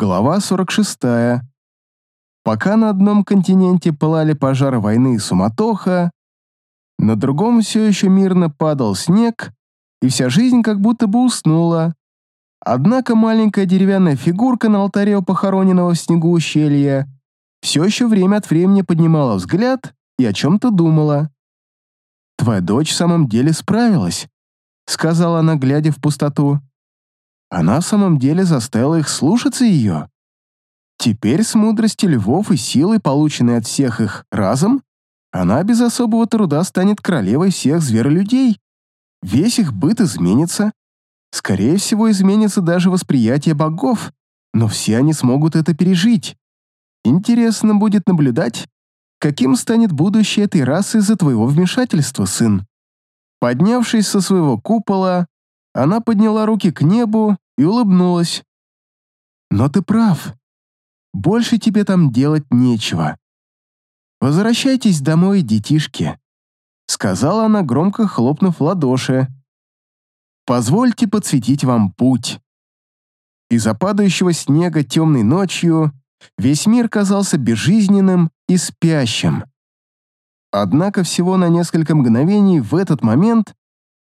Глава 46. Пока на одном континенте пылали пожары войны и суматоха, на другом все еще мирно падал снег, и вся жизнь как будто бы уснула. Однако маленькая деревянная фигурка на алтаре у похороненного в снегу ущелья все еще время от времени поднимала взгляд и о чем-то думала. «Твоя дочь в самом деле справилась», — сказала она, глядя в пустоту. «Она в самом деле заставила их слушаться ее. Теперь с мудростью львов и силой, полученной от всех их разом, она без особого труда станет королевой всех зверолюдей. Весь их быт изменится. Скорее всего, изменится даже восприятие богов, но все они смогут это пережить. Интересно будет наблюдать, каким станет будущее этой расы из-за твоего вмешательства, сын. Поднявшись со своего купола, она подняла руки к небу и улыбнулась. Но ты прав. Больше тебе там делать нечего. «Возвращайтесь домой, детишки», — сказала она, громко хлопнув ладоши. «Позвольте подсветить вам путь». Из-за падающего снега темной ночью весь мир казался безжизненным и спящим. Однако всего на несколько мгновений в этот момент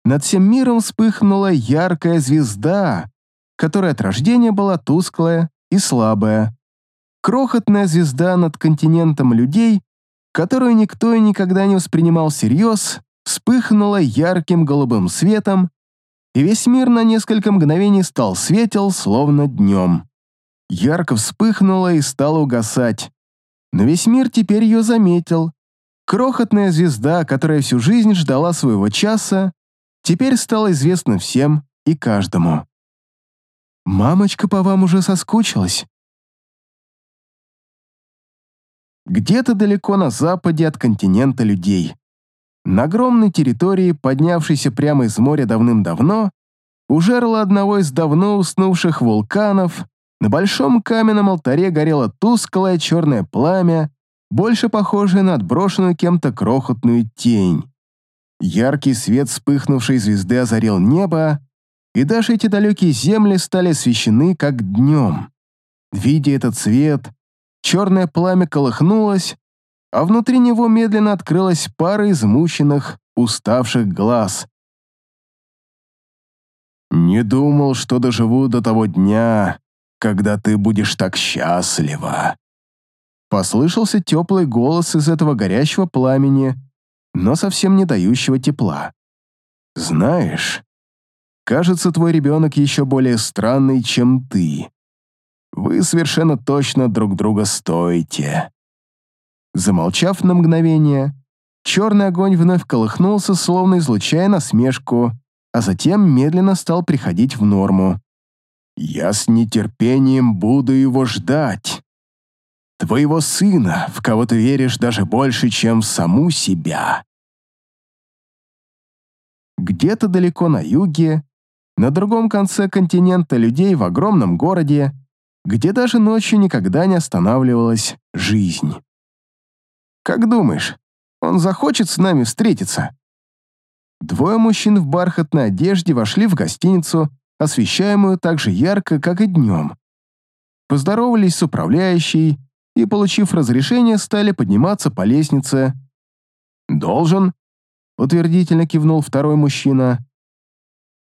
над всем миром вспыхнула яркая звезда, которая от рождения была тусклая и слабая. Крохотная звезда над континентом людей которую никто и никогда не воспринимал всерьез, вспыхнула ярким голубым светом, и весь мир на несколько мгновений стал светел, словно днем. Ярко вспыхнула и стала угасать. Но весь мир теперь ее заметил. Крохотная звезда, которая всю жизнь ждала своего часа, теперь стала известна всем и каждому. «Мамочка по вам уже соскучилась», где-то далеко на западе от континента людей. На огромной территории, поднявшейся прямо из моря давным-давно, у жерла одного из давно уснувших вулканов, на большом каменном алтаре горело тусклое черное пламя, больше похожее на отброшенную кем-то крохотную тень. Яркий свет вспыхнувшей звезды озарил небо, и даже эти далекие земли стали освещены как днем. Видя этот свет, черное пламя колыхнулось, а внутри него медленно открылась пара измученных, уставших глаз. «Не думал, что доживу до того дня, когда ты будешь так счастлива». Послышался теплый голос из этого горящего пламени, но совсем не дающего тепла. «Знаешь, кажется, твой ребенок еще более странный, чем ты. Вы совершенно точно друг друга стоите». Замолчав на мгновение, черный огонь вновь колыхнулся, словно излучая насмешку, а затем медленно стал приходить в норму. «Я с нетерпением буду его ждать. Твоего сына, в кого ты веришь даже больше, чем в саму себя». Где-то далеко на юге, на другом конце континента людей в огромном городе, где даже ночью никогда не останавливалась жизнь. «Как думаешь, он захочет с нами встретиться?» Двое мужчин в бархатной одежде вошли в гостиницу, освещаемую так же ярко, как и днем. Поздоровались с управляющей и, получив разрешение, стали подниматься по лестнице. «Должен», — утвердительно кивнул второй мужчина.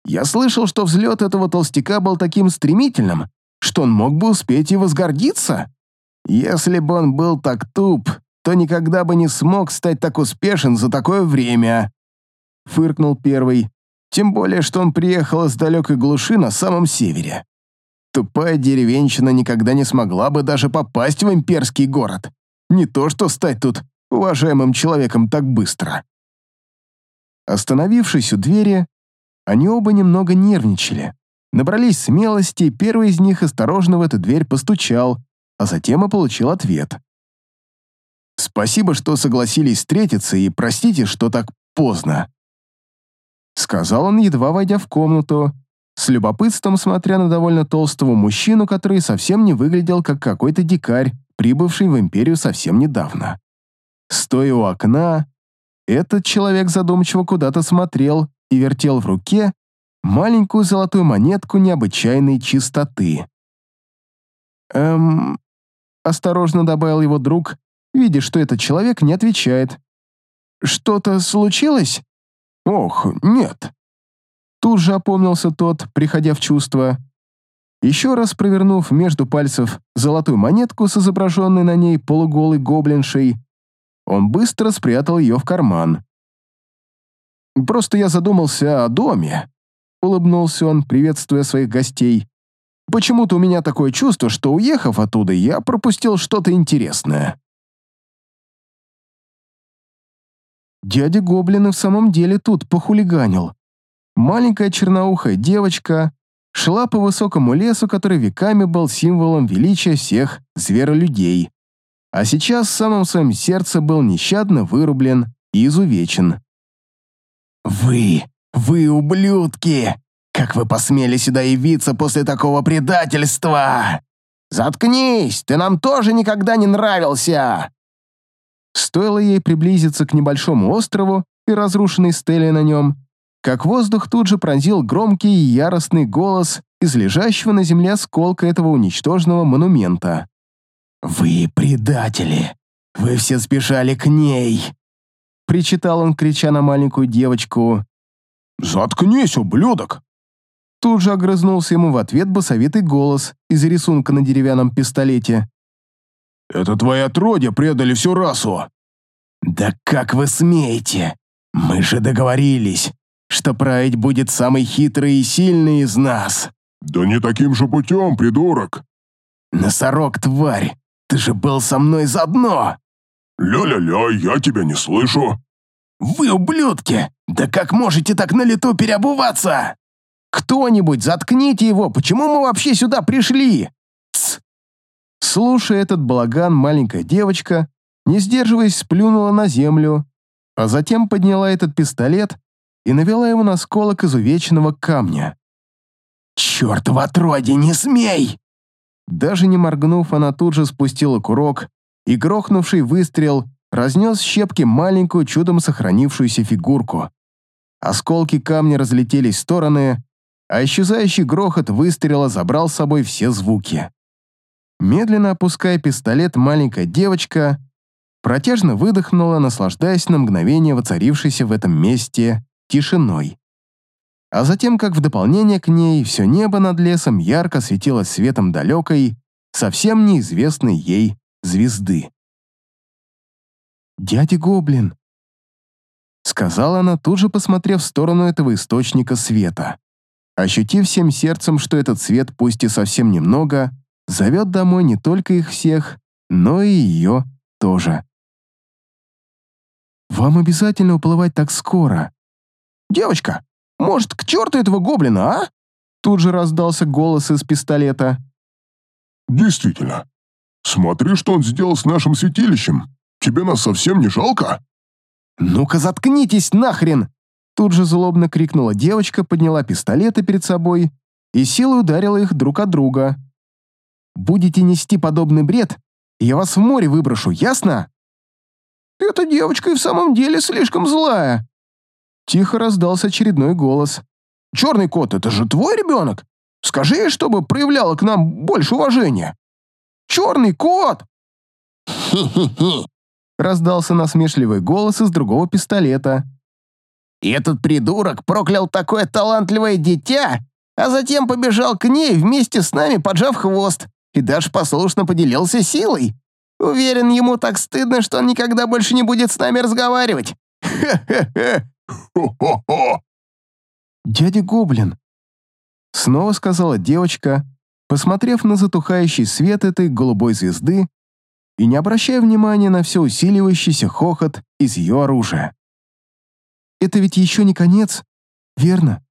«Я слышал, что взлет этого толстяка был таким стремительным, что он мог бы успеть и возгордиться. Если бы он был так туп, то никогда бы не смог стать так успешен за такое время. Фыркнул первый, тем более, что он приехал из далекой глуши на самом севере. Тупая деревенщина никогда не смогла бы даже попасть в имперский город. Не то что стать тут уважаемым человеком так быстро. Остановившись у двери, они оба немного нервничали. Набрались смелости, и первый из них осторожно в эту дверь постучал, а затем и получил ответ. «Спасибо, что согласились встретиться, и простите, что так поздно», сказал он, едва войдя в комнату, с любопытством смотря на довольно толстого мужчину, который совсем не выглядел как какой-то дикарь, прибывший в империю совсем недавно. Стоя у окна, этот человек задумчиво куда-то смотрел и вертел в руке маленькую золотую монетку необычайной чистоты. Эм... Осторожно добавил его друг, видя, что этот человек не отвечает. «Что-то случилось?» «Ох, нет». Тут же опомнился тот, приходя в чувство. Еще раз провернув между пальцев золотую монетку с изображенной на ней полуголой гоблиншей, он быстро спрятал ее в карман. «Просто я задумался о доме», — улыбнулся он, приветствуя своих гостей. «Почему-то у меня такое чувство, что, уехав оттуда, я пропустил что-то интересное». Дядя Гоблин и в самом деле тут похулиганил. Маленькая черноухая девочка шла по высокому лесу, который веками был символом величия всех зверолюдей. А сейчас в самом своем сердце был нещадно вырублен и изувечен. «Вы, вы ублюдки! Как вы посмели сюда явиться после такого предательства?» «Заткнись, ты нам тоже никогда не нравился!» Стоило ей приблизиться к небольшому острову и разрушенной стеле на нем, как воздух тут же пронзил громкий и яростный голос из лежащего на земле осколка этого уничтоженного монумента. «Вы предатели! Вы все сбежали к ней!» Причитал он, крича на маленькую девочку. «Заткнись, ублюдок!» Тут же огрызнулся ему в ответ басовитый голос из рисунка на деревянном пистолете. «Это твои отродья предали всю расу!» «Да как вы смеете? Мы же договорились, что править будет самый хитрый и сильный из нас!» «Да не таким же путем, придурок!» «Носорог, тварь! Ты же был со мной заодно!» «Ля-ля-ля, я тебя не слышу!» «Вы ублюдки! Да как можете так на лету переобуваться?» «Кто-нибудь, заткните его! Почему мы вообще сюда пришли?» Тс. Слушая этот балаган, маленькая девочка, не сдерживаясь, сплюнула на землю, а затем подняла этот пистолет и навела его на сколок изувеченного камня. «Черт в отродье, не смей!» Даже не моргнув, она тут же спустила курок, и грохнувший выстрел разнес щепки маленькую, чудом сохранившуюся фигурку. Осколки камня разлетелись в стороны, а исчезающий грохот выстрела забрал с собой все звуки. Медленно опуская пистолет, маленькая девочка протяжно выдохнула, наслаждаясь на мгновение воцарившейся в этом месте тишиной. А затем, как в дополнение к ней, все небо над лесом ярко светилось светом далекой, совсем неизвестной ей звезды. «Дядя Гоблин», — сказала она, тут же посмотрев в сторону этого источника света, ощутив всем сердцем, что этот свет, пусть и совсем немного, зовет домой не только их всех, но и ее тоже. «Вам обязательно уплывать так скоро?» «Девочка, может, к черту этого гоблина, а?» Тут же раздался голос из пистолета. «Действительно. Смотри, что он сделал с нашим святилищем. Тебе нас совсем не жалко?» «Ну-ка заткнитесь нахрен!» Тут же злобно крикнула девочка, подняла пистолеты перед собой и силой ударила их друг от друга. «Будете нести подобный бред, я вас в море выброшу, ясно?» «Эта девочка и в самом деле слишком злая!» Тихо раздался очередной голос. «Черный кот, это же твой ребенок? Скажи ей, чтобы проявляла к нам больше уважения!» «Черный кот!» «Хи-хи-хи!» раздался насмешливый голос из другого пистолета. И этот придурок проклял такое талантливое дитя, а затем побежал к ней вместе с нами, поджав хвост, и даже послушно поделился силой. Уверен, ему так стыдно, что он никогда больше не будет с нами разговаривать. Хе-хе-хе. Хо-хо-хо! «Дядя Гоблин», — снова сказала девочка, посмотрев на затухающий свет этой голубой звезды и не обращая внимания на все усиливающийся хохот из ее оружия. «Это ведь еще не конец, верно?»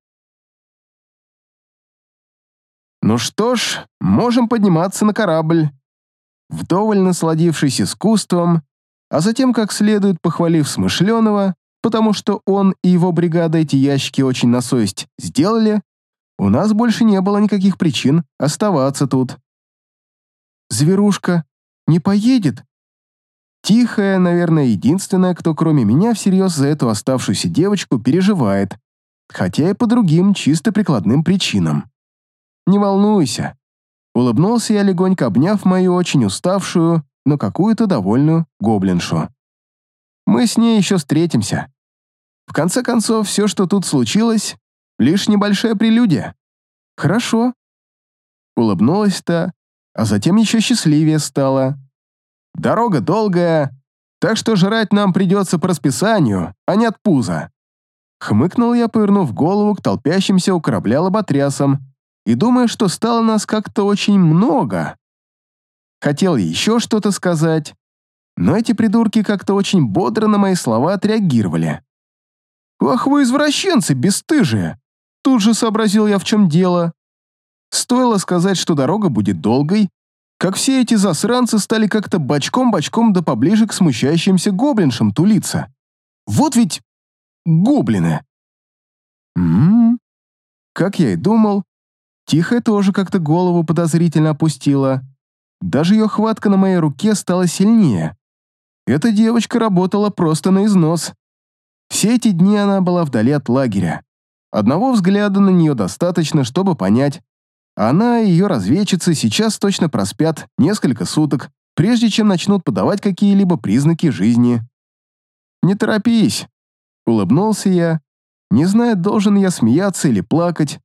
«Ну что ж, можем подниматься на корабль», вдоволь насладившись искусством, а затем как следует похвалив Смышленого, потому что он и его бригада эти ящики очень на совесть сделали, у нас больше не было никаких причин оставаться тут. Зверушка не поедет? Тихая, наверное, единственная, кто кроме меня всерьез за эту оставшуюся девочку переживает, хотя и по другим чисто прикладным причинам. Не волнуйся, Улыбнулся я, легонько обняв мою очень уставшую, но какую-то довольную гоблиншу. Мы с ней еще встретимся. В конце концов, все, что тут случилось, лишь небольшая прелюдия. Хорошо. Улыбнулась-то, а затем еще счастливее стала. Дорога долгая, так что жрать нам придется по расписанию, а не от пуза. Хмыкнул я, повернув голову к толпящимся у корабля лоботрясам и думая, что стало нас как-то очень много. Хотел еще что-то сказать, но эти придурки как-то очень бодро на мои слова отреагировали. «Ах вы извращенцы, бесстыжие!» Тут же сообразил я, в чем дело. Стоило сказать, что дорога будет долгой, как все эти засранцы стали как-то бочком-бочком да поближе к смущающимся гоблиншам тулиться. Вот ведь гоблины. М-м, как я и думал, Тихая тоже как-то голову подозрительно опустила. Даже ее хватка на моей руке стала сильнее. Эта девочка работала просто на износ. Все эти дни она была вдали от лагеря. Одного взгляда на нее достаточно, чтобы понять. Она и ее разведчицы сейчас точно проспят несколько суток, прежде чем начнут подавать какие-либо признаки жизни. «Не торопись», — улыбнулся я, не зная, должен я смеяться или плакать.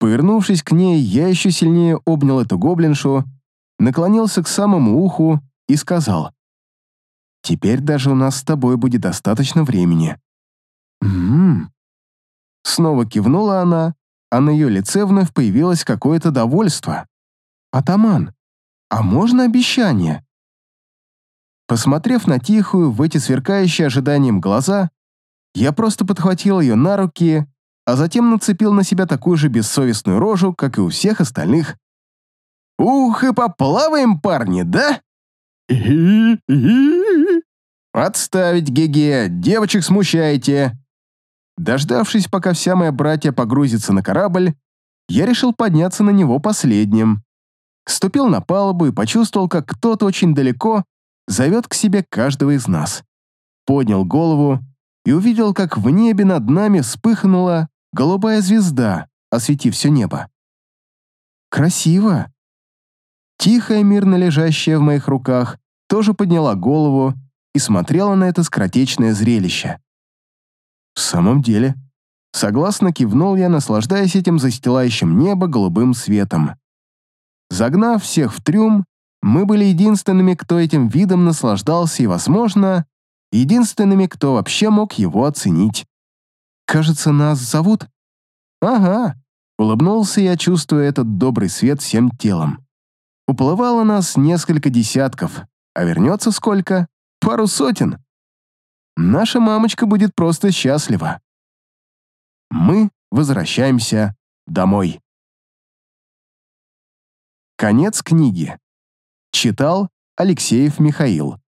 Повернувшись к ней, я еще сильнее обнял эту гоблиншу, наклонился к самому уху и сказал, «Теперь даже у нас с тобой будет достаточно времени». «М-м-м». Снова кивнула она, а на ее лице вновь появилось какое-то довольство. «Атаман, а можно обещание?» Посмотрев на Тихую в эти сверкающие ожиданием глаза, я просто подхватил ее на руки, а затем нацепил на себя такую же бессовестную рожу, как и у всех остальных. «Ух, и поплаваем, парни, да?» «Отставить, Геге, девочек смущаете!» Дождавшись, пока вся моя братья погрузится на корабль, я решил подняться на него последним. Ступил на палубу и почувствовал, как кто-то очень далеко зовет к себе каждого из нас. Поднял голову и увидел, как в небе над нами вспыхнула голубая звезда, осветив все небо. Красиво. Тихая, мирно лежащая в моих руках, тоже подняла голову и смотрела на это скоротечное зрелище. В самом деле, согласно кивнул я, наслаждаясь этим застилающим небо голубым светом. Загнав всех в трюм, мы были единственными, кто этим видом наслаждался и, возможно, единственными, кто вообще мог его оценить. «Кажется, нас зовут?» «Ага», — улыбнулся я, чувствуя этот добрый свет всем телом. Уплывало нас несколько десятков, а вернется сколько? Пару сотен наша мамочка будет просто счастлива. Мы возвращаемся домой. Конец книги. Читал Алексеев Михаил.